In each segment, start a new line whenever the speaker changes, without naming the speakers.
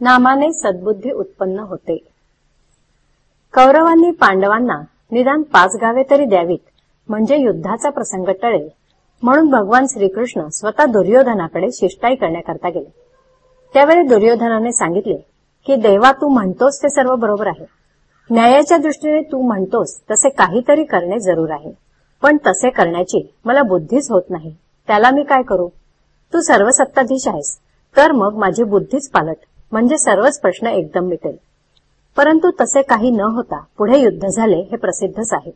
नामाने सद्बुद्धी उत्पन्न होते. कौरवांनी पांडवांना निदान पाच गावे तरी द्यावीत म्हणजे युद्धाचा प्रसंग टळेल म्हणून भगवान श्रीकृष्ण स्वतः दुर्योधनाकडे शिष्टाई करण्याकरता गेले. त्यावेळी दुर्योधनाने सांगितले की देवा तू म्हणतोस ते सर्व बरोबर आहे. न्यायाच्या दृष्टीने तू म्हणतोस तसे काहीतरी करणे जरूर आहे. पण तसे करण्याची मला बुद्धीच होत नाही. त्याला मी काय करू? तू सर्व सत्ताधीश आहेस तर मग माझी बुद्धीच पालट. म्हणजे सर्वच प्रश्न एकदम मिटेल. परंतु तसे काही न होता पुढे युद्ध झाले हे प्रसिद्धच आहे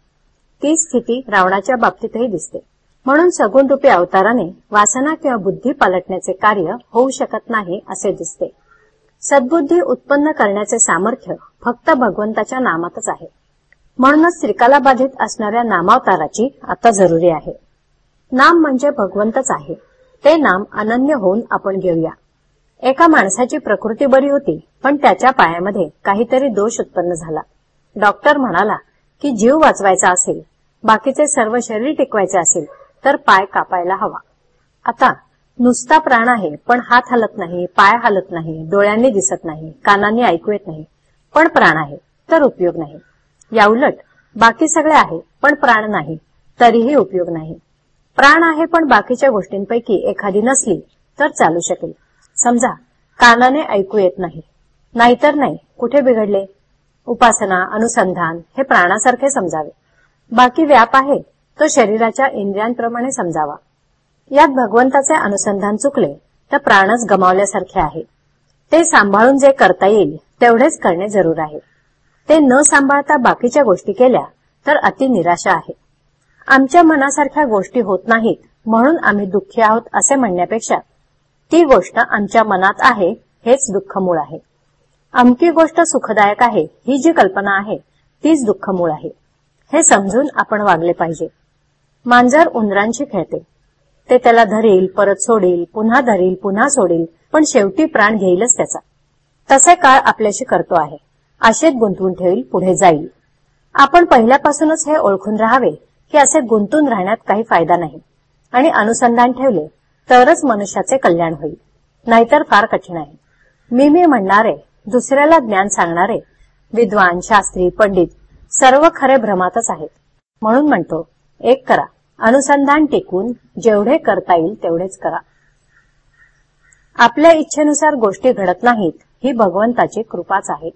ती स्थिती रावणाच्या बाबतीतही दिसते. म्हणून सगुण रूपी अवताराने वासना किंवा बुद्धी पालटण्याचे कार्य होऊ शकत नाही असे दिसते. सद्बुद्धी उत्पन्न करण्याचे सामर्थ्य फक्त भगवंताच्या नामातच आहे. म्हणूनच त्रिकाला बाधित असणाऱ्या नामावताराची आता जरुरी आहे. नाम म्हणजे भगवंतच आहे. ते नाम अनन्य होऊन आपण घेऊया. एका माणसाची प्रकृती बरी होती पण त्याच्या पायामध्ये काहीतरी दोष उत्पन्न झाला. डॉक्टर म्हणाला की जीव वाचवायचा असेल बाकीचे सर्व शरीर टिकवायचे असेल तर पाय कापायला हवा. आता नुसता प्राण आहे पण हात हलत नाही पाय हलत नाही डोळ्यांनी दिसत नाही कानांनी ऐकू येत नाही पण प्राण आहे तर उपयोग नाही. याउलट बाकी सगळे आहे पण प्राण नाही तरीही उपयोग नाही. प्राण आहे पण बाकीच्या गोष्टींपैकी एखादी नसली तर चालू शकेल. समजा कानाने ऐकू येत नाही. नाहीतर नाही कुठे बिघडले? उपासना अनुसंधान हे प्राणासारखे समजावे. बाकी व्याप आहे तो शरीराच्या इंद्रियांप्रमाणे समजावा. यात भगवंताचे अनुसंधान चुकले तर प्राणच गमावल्यासारखे आहे. ते सांभाळून जे करता येईल तेवढेच करणे जरूर आहे. ते न सांभाळता बाकीच्या गोष्टी केल्या तर अति निराशा आहे. आमच्या मनासारख्या गोष्टी होत नाहीत म्हणून आम्ही दुःखी आहोत असे म्हणण्यापेक्षा ती गोष्ट आमच्या मनात आहे हेच दुःख मूळ आहे. अमकी गोष्ट सुखदायक आहे ही जी कल्पना आहे तीच दुःख मूळ आहे. हे समजून आपण वागले पाहिजे. मांजर उंदरांशी खेळते. ते त्याला धरील परत सोडील पुन्हा धरील पुन्हा सोडील पण शेवटी प्राण घेईलच त्याचा. तसे काळ आपल्याशी करतो आहे. आशेत गुंतवून ठेवील पुढे जाईल. आपण पहिल्यापासूनच हे ओळखून राहावे की असे गुंतून राहण्यात काही फायदा नाही. आणि अनुसंधान ठेवले तरच मनुष्याचे कल्याण होईल. नाहीतर फार कठीण आहे. मी मी म्हणणारे दुसऱ्याला ज्ञान सांगणारे विद्वान शास्त्री पंडित सर्व खरे भ्रमातच आहेत. म्हणून म्हणतो एक करा. अनुसंधान टिकून जेवढे करता येईल तेवढेच करा. आपल्या इच्छेनुसार गोष्टी घडत नाहीत ही भगवंताची कृपाच आहे.